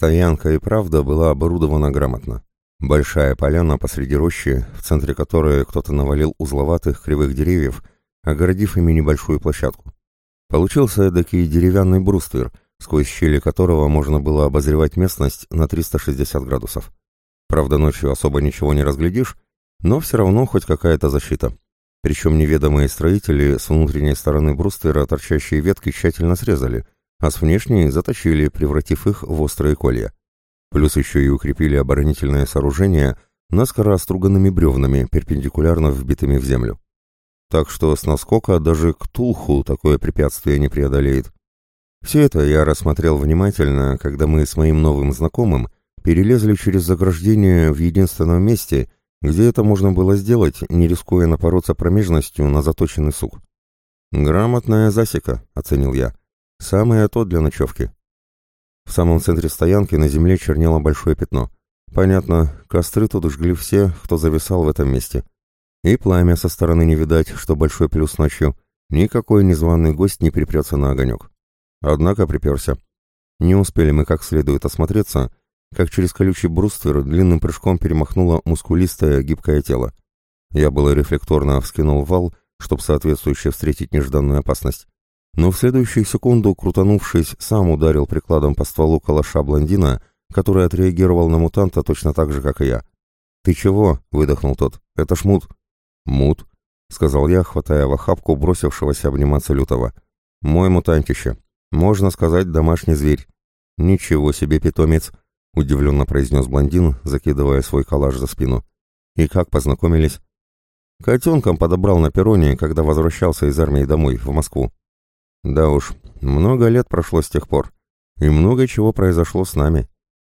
Стоянка и правда была оборудована грамотно. Большая поляна посреди рощи, в центре которой кто-то навалил узловатых кривых деревьев, огородив ими небольшую площадку. Получился эдакий деревянный бруствер, сквозь щели которого можно было обозревать местность на 360 градусов. Правда, ночью особо ничего не разглядишь, но все равно хоть какая-то защита. Причем неведомые строители с внутренней стороны бруствера торчащие ветки тщательно срезали, а с внешней заточили, превратив их в острые колья. Плюс еще и укрепили оборонительное сооружение наскоро оструганными бревнами, перпендикулярно вбитыми в землю. Так что с наскока даже Ктулху такое препятствие не преодолеет. Все это я рассмотрел внимательно, когда мы с моим новым знакомым перелезли через заграждение в единственном месте, где это можно было сделать, не рискуя напороться промежностью на заточенный сук. «Грамотная засека», — оценил я. «Самое то для ночевки». В самом центре стоянки на земле чернело большое пятно. Понятно, костры тут жгли все, кто зависал в этом месте. И пламя со стороны не видать, что большой плюс ночью. Никакой незваный гость не припрется на огонек. Однако приперся. Не успели мы как следует осмотреться, как через колючий бруствер длинным прыжком перемахнуло мускулистое гибкое тело. Я было рефлекторно вскинул вал, чтобы соответствующе встретить нежданную опасность. Но в следующую секунду, крутанувшись, сам ударил прикладом по стволу калаша блондина, который отреагировал на мутанта точно так же, как и я. «Ты чего?» — выдохнул тот. «Это ж мут». «Мут», — сказал я, хватая в охапку бросившегося обниматься лютого. «Мой мутантище. Можно сказать, домашний зверь». «Ничего себе, питомец!» — удивленно произнес блондин, закидывая свой калаш за спину. «И как познакомились?» «Котенком подобрал на перроне, когда возвращался из армии домой, в Москву». «Да уж, много лет прошло с тех пор, и много чего произошло с нами.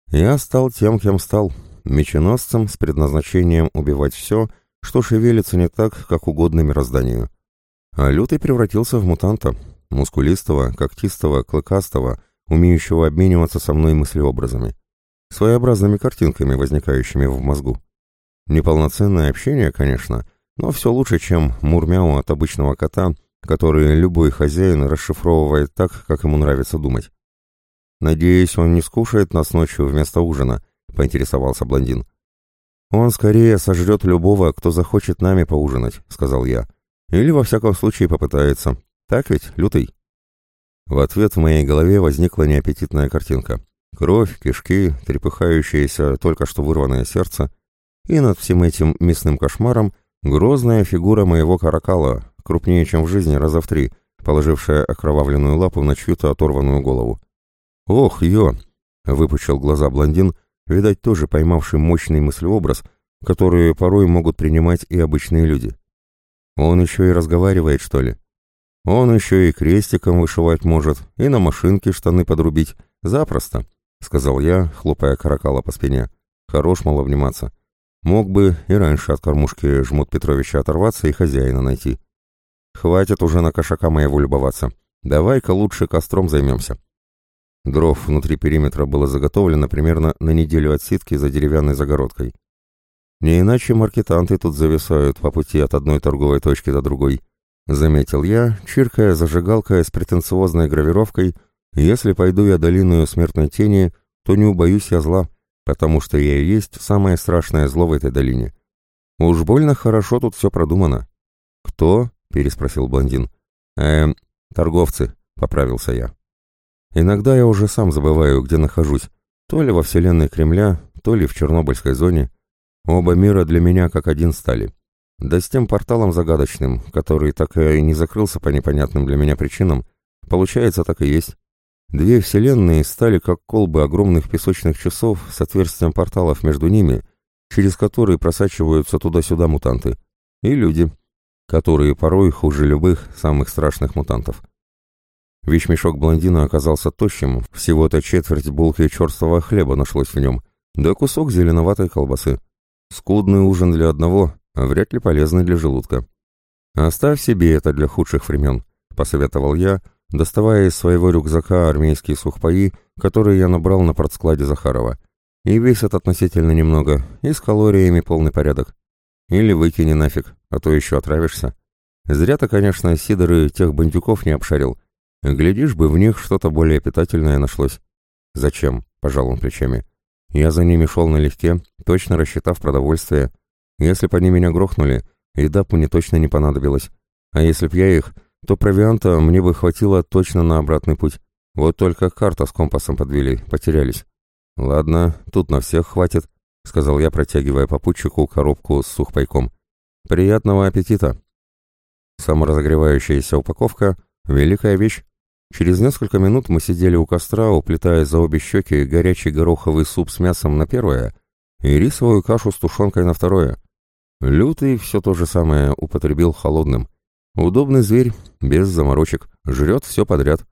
Я стал тем, кем стал, меченосцем с предназначением убивать все, что шевелится не так, как угодно мирозданию. А Лютый превратился в мутанта, мускулистого, когтистого, клыкастого, умеющего обмениваться со мной мыслеобразами своеобразными картинками, возникающими в мозгу. Неполноценное общение, конечно, но все лучше, чем мурмяу от обычного кота, который любой хозяин расшифровывает так, как ему нравится думать. «Надеюсь, он не скушает нас ночью вместо ужина», — поинтересовался блондин. «Он скорее сожрет любого, кто захочет нами поужинать», — сказал я. «Или, во всяком случае, попытается. Так ведь, лютый?» В ответ в моей голове возникла неаппетитная картинка. Кровь, кишки, трепыхающееся только что вырванное сердце, и над всем этим мясным кошмаром грозная фигура моего каракала, крупнее, чем в жизни, раза в три, положившая окровавленную лапу на чью-то оторванную голову. «Ох, ё!» — выпучил глаза блондин, видать, тоже поймавший мощный мыслеобраз, который порой могут принимать и обычные люди. «Он еще и разговаривает, что ли?» «Он еще и крестиком вышивать может, и на машинке штаны подрубить. Запросто!» — сказал я, хлопая каракала по спине. «Хорош, мол, обниматься. Мог бы и раньше от кормушки Жмут Петровича оторваться и хозяина найти. Хватит уже на кошака моего любоваться. Давай-ка лучше костром займемся». Дров внутри периметра было заготовлено примерно на неделю отсидки за деревянной загородкой. Не иначе маркетанты тут зависают по пути от одной торговой точки до другой. Заметил я, чиркая зажигалкой с претенциозной гравировкой если пойду я долиною смертной тени, то не убоюсь я зла, потому что я и есть самое страшное зло в этой долине. Уж больно хорошо тут все продумано. «Кто?» — переспросил блондин. «Эм, торговцы», — поправился я. «Иногда я уже сам забываю, где нахожусь, то ли во вселенной Кремля, то ли в Чернобыльской зоне. Оба мира для меня как один стали. Да с тем порталом загадочным, который так и не закрылся по непонятным для меня причинам, получается так и есть. Две вселенные стали как колбы огромных песочных часов с отверстием порталов между ними, через которые просачиваются туда-сюда мутанты, и люди, которые порой хуже любых самых страшных мутантов. Вещмешок блондина оказался тощим, всего-то четверть булки черствого хлеба нашлось в нем, да кусок зеленоватой колбасы. Скудный ужин для одного, а вряд ли полезный для желудка. «Оставь себе это для худших времен», — посоветовал я, — доставая из своего рюкзака армейские сухпаи, которые я набрал на портскладе Захарова. И весят относительно немного, и с калориями полный порядок. Или выкини нафиг, а то еще отравишься. Зря ты, конечно, сидоры тех бандюков не обшарил. Глядишь бы, в них что-то более питательное нашлось. «Зачем?» — пожал он плечами. «Я за ними шел налегке, точно рассчитав продовольствие. Если бы они меня грохнули, еда бы мне точно не понадобилась. А если б я их, то провианта мне бы хватило точно на обратный путь. Вот только карта с компасом подвели, потерялись». «Ладно, тут на всех хватит», — сказал я, протягивая попутчику коробку с сухпайком. «Приятного аппетита!» Саморазогревающаяся упаковка — великая вещь. Через несколько минут мы сидели у костра, уплетая за обе щеки горячий гороховый суп с мясом на первое и рисовую кашу с тушенкой на второе. Лютый все то же самое употребил холодным. Удобный зверь, без заморочек, жрет все подряд.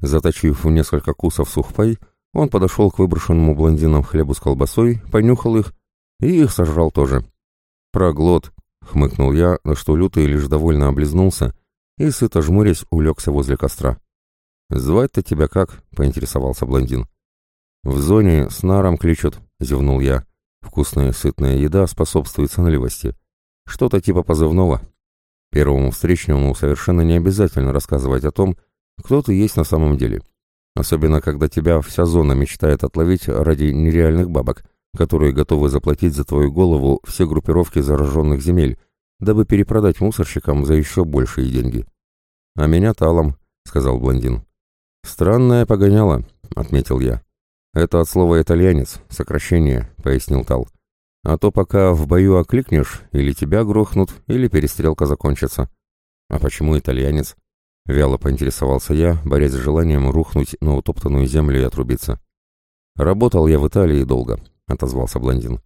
Заточив несколько кусов сухпай, он подошел к выброшенному блондинам хлебу с колбасой, понюхал их и их сожрал тоже. «Проглот», — хмыкнул я, на что Лютый лишь довольно облизнулся и, сыто жмурясь, улегся возле костра. «Звать-то тебя как?» — поинтересовался блондин. «В зоне с наром кличут», — зевнул я. «Вкусная сытная еда способствует сонливости. Что-то типа позывного. Первому встречному совершенно не обязательно рассказывать о том, кто ты есть на самом деле. Особенно, когда тебя вся зона мечтает отловить ради нереальных бабок, которые готовы заплатить за твою голову все группировки зараженных земель, дабы перепродать мусорщикам за еще большие деньги. «А меня талом», — сказал блондин. «Странное погоняло», — отметил я. «Это от слова «итальянец», сокращение», — пояснил Тал. «А то пока в бою окликнешь, или тебя грохнут, или перестрелка закончится». «А почему итальянец?» — вяло поинтересовался я, борясь с желанием рухнуть на утоптанную землю и отрубиться. «Работал я в Италии долго», — отозвался блондин.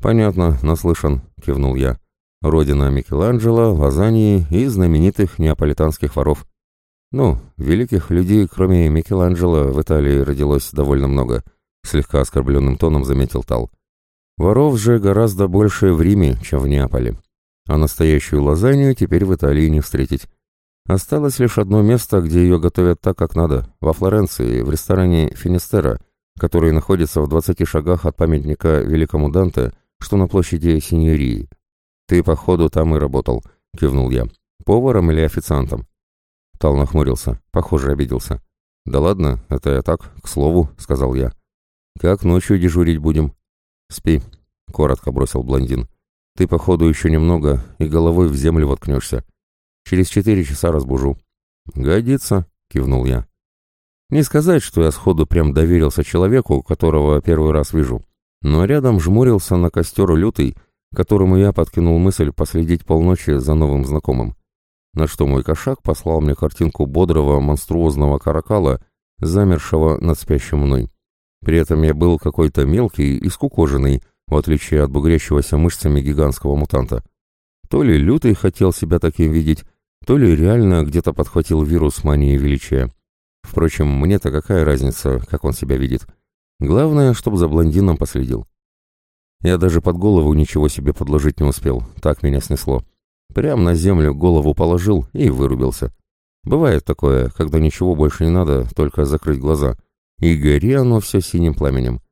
«Понятно, наслышан», — кивнул я. «Родина Микеланджело, Лазаньи и знаменитых неаполитанских воров». «Ну, великих людей, кроме Микеланджело, в Италии родилось довольно много», — слегка оскорбленным тоном заметил Тал. «Воров же гораздо больше в Риме, чем в Неаполе. А настоящую лазанью теперь в Италии не встретить. Осталось лишь одно место, где ее готовят так, как надо, во Флоренции, в ресторане «Финистера», который находится в 20 шагах от памятника великому Данте, что на площади Синьории. «Ты, походу, там и работал», — кивнул я. «Поваром или официантом?» Тал нахмурился, похоже, обиделся. «Да ладно, это я так, к слову», — сказал я. «Как ночью дежурить будем?» «Спи», — коротко бросил блондин. «Ты, походу, еще немного и головой в землю воткнешься. Через четыре часа разбужу». «Годится», — кивнул я. Не сказать, что я сходу прям доверился человеку, которого первый раз вижу, но рядом жмурился на костер лютый, которому я подкинул мысль последить полночи за новым знакомым. На что мой кошак послал мне картинку бодрого монструозного каракала, замершего над спящим мной. При этом я был какой-то мелкий и скукоженный, в отличие от бугрящегося мышцами гигантского мутанта. То ли лютый хотел себя таким видеть, то ли реально где-то подхватил вирус мании величия. Впрочем, мне-то какая разница, как он себя видит. Главное, чтобы за блондином последил. Я даже под голову ничего себе подложить не успел, так меня снесло. Прям на землю голову положил и вырубился. Бывает такое, когда ничего больше не надо, только закрыть глаза. И гори оно все синим пламенем.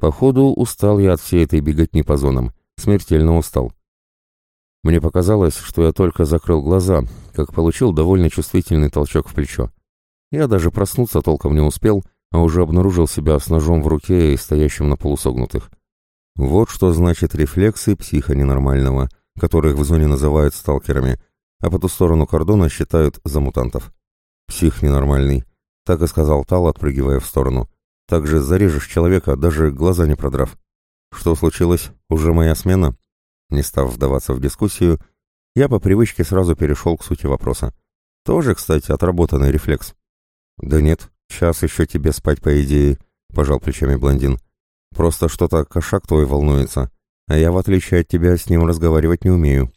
Походу, устал я от всей этой беготни по зонам. Смертельно устал. Мне показалось, что я только закрыл глаза, как получил довольно чувствительный толчок в плечо. Я даже проснуться толком не успел, а уже обнаружил себя с ножом в руке и стоящим на полусогнутых. Вот что значит рефлексы психа ненормального, которых в зоне называют сталкерами, а по ту сторону кордона считают за мутантов. Псих ненормальный, так и сказал Тал, отпрыгивая в сторону. Так же зарежешь человека, даже глаза не продрав. Что случилось? Уже моя смена? Не став вдаваться в дискуссию, я по привычке сразу перешел к сути вопроса. Тоже, кстати, отработанный рефлекс. «Да нет, час еще тебе спать, по идее», — пожал плечами блондин. «Просто что-то кошак твой волнуется, а я, в отличие от тебя, с ним разговаривать не умею».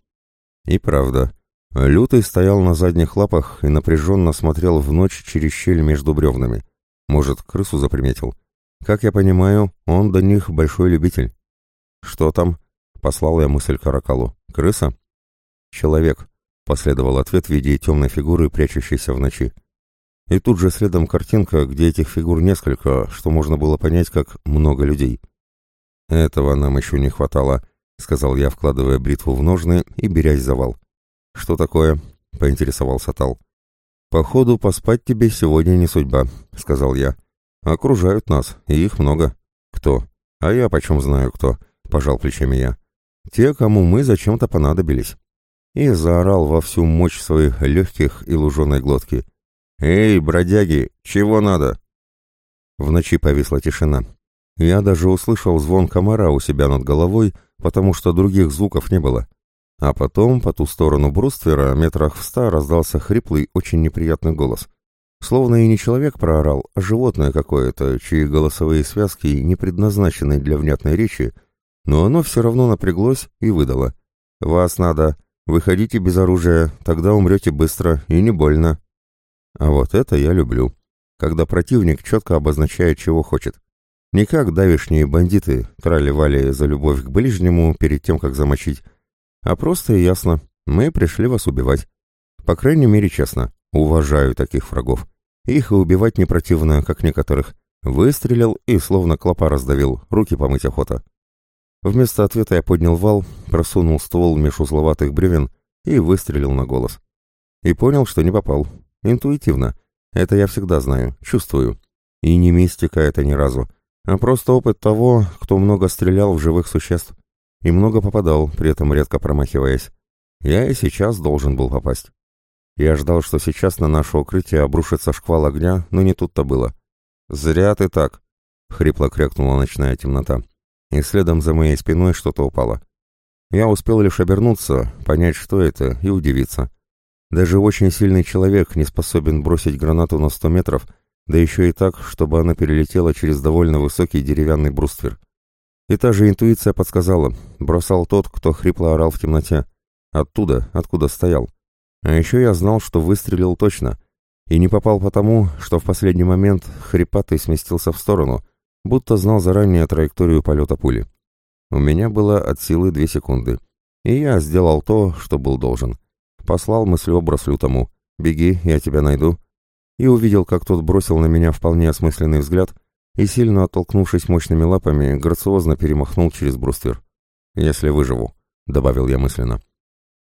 И правда. Лютый стоял на задних лапах и напряженно смотрел в ночь через щель между бревнами. Может, крысу заприметил. Как я понимаю, он до них большой любитель. «Что там?» Послал я мысль Каракалу. «Крыса?» «Человек», — последовал ответ в виде темной фигуры, прячущейся в ночи. И тут же следом картинка, где этих фигур несколько, что можно было понять как много людей. «Этого нам еще не хватало», — сказал я, вкладывая бритву в ножны и берясь за вал. «Что такое?» — поинтересовался Тал. «Походу, поспать тебе сегодня не судьба», — сказал я. Окружают нас, и их много. Кто? А я почем знаю кто? Пожал плечами я. Те, кому мы зачем-то понадобились. И заорал во всю мощь своих легких и луженой глотки. «Эй, бродяги, чего надо?» В ночи повисла тишина. Я даже услышал звон комара у себя над головой, потому что других звуков не было. А потом, по ту сторону бруствера, метрах в ста, раздался хриплый, очень неприятный голос. Словно и не человек проорал, а животное какое-то, чьи голосовые связки не предназначены для внятной речи, но оно все равно напряглось и выдало. «Вас надо. Выходите без оружия, тогда умрете быстро и не больно». А вот это я люблю, когда противник четко обозначает, чего хочет. Не как давишние бандиты трали-вали за любовь к ближнему перед тем, как замочить, а просто и ясно, мы пришли вас убивать. По крайней мере, честно, уважаю таких врагов. Их и убивать не противно, как некоторых. Выстрелил и словно клопа раздавил, руки помыть охота. Вместо ответа я поднял вал, просунул ствол меж узловатых бревен и выстрелил на голос. И понял, что не попал. Интуитивно. Это я всегда знаю, чувствую. И не мистика это ни разу, а просто опыт того, кто много стрелял в живых существ. И много попадал, при этом редко промахиваясь. Я и сейчас должен был попасть. Я ждал, что сейчас на наше укрытие обрушится шквал огня, но не тут-то было. «Зря ты так!» — хрипло крякнула ночная темнота. И следом за моей спиной что-то упало. Я успел лишь обернуться, понять, что это, и удивиться. Даже очень сильный человек не способен бросить гранату на сто метров, да еще и так, чтобы она перелетела через довольно высокий деревянный бруствер. И та же интуиция подсказала, бросал тот, кто хрипло орал в темноте. Оттуда, откуда стоял. А еще я знал, что выстрелил точно, и не попал потому, что в последний момент хрипатый сместился в сторону, будто знал заранее траекторию полета пули. У меня было от силы две секунды, и я сделал то, что был должен. Послал мыслеобраз лютому «Беги, я тебя найду», и увидел, как тот бросил на меня вполне осмысленный взгляд и, сильно оттолкнувшись мощными лапами, грациозно перемахнул через бруствер. «Если выживу», — добавил я мысленно.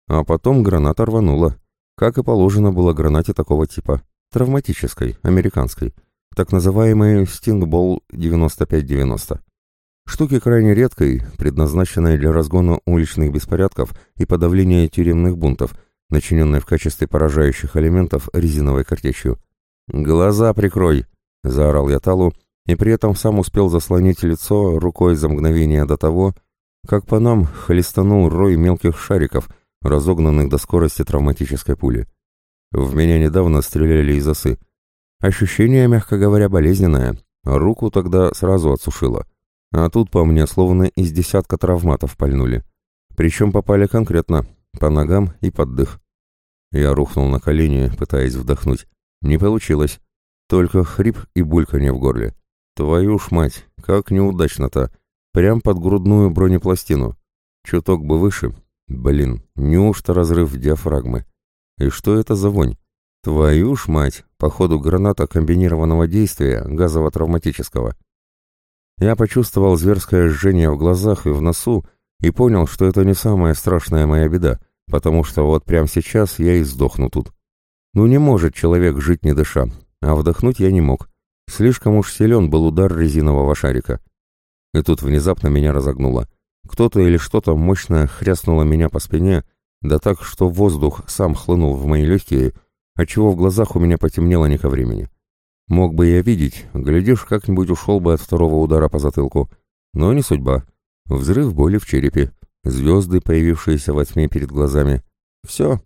А потом граната рванула, как и положено было гранате такого типа, травматической, американской, так называемой Стингбол 9590. Штуки крайне редкой, предназначенной для разгона уличных беспорядков и подавления тюремных бунтов, начиненной в качестве поражающих элементов резиновой картечью. «Глаза прикрой!» — заорал я Талу, и при этом сам успел заслонить лицо рукой за мгновение до того, как по нам хлестанул рой мелких шариков — разогнанных до скорости травматической пули. В меня недавно стреляли из осы. Ощущение, мягко говоря, болезненное. Руку тогда сразу отсушило. А тут по мне словно из десятка травматов пальнули. Причем попали конкретно, по ногам и под дых. Я рухнул на колени, пытаясь вдохнуть. Не получилось. Только хрип и бульканье в горле. Твою ж мать, как неудачно-то. Прям под грудную бронепластину. Чуток бы выше, Блин, неужто разрыв диафрагмы? И что это за вонь? Твою ж мать, походу граната комбинированного действия, газово-травматического. Я почувствовал зверское жжение в глазах и в носу и понял, что это не самая страшная моя беда, потому что вот прямо сейчас я и сдохну тут. Ну не может человек жить не дыша, а вдохнуть я не мог. Слишком уж силен был удар резинового шарика. И тут внезапно меня разогнуло. Кто-то или что-то мощно хряснуло меня по спине, да так, что воздух сам хлынул в мои легкие, отчего в глазах у меня потемнело не ко времени. Мог бы я видеть, глядишь, как-нибудь ушел бы от второго удара по затылку. Но не судьба. Взрыв боли в черепе, звезды, появившиеся во тьме перед глазами. Все,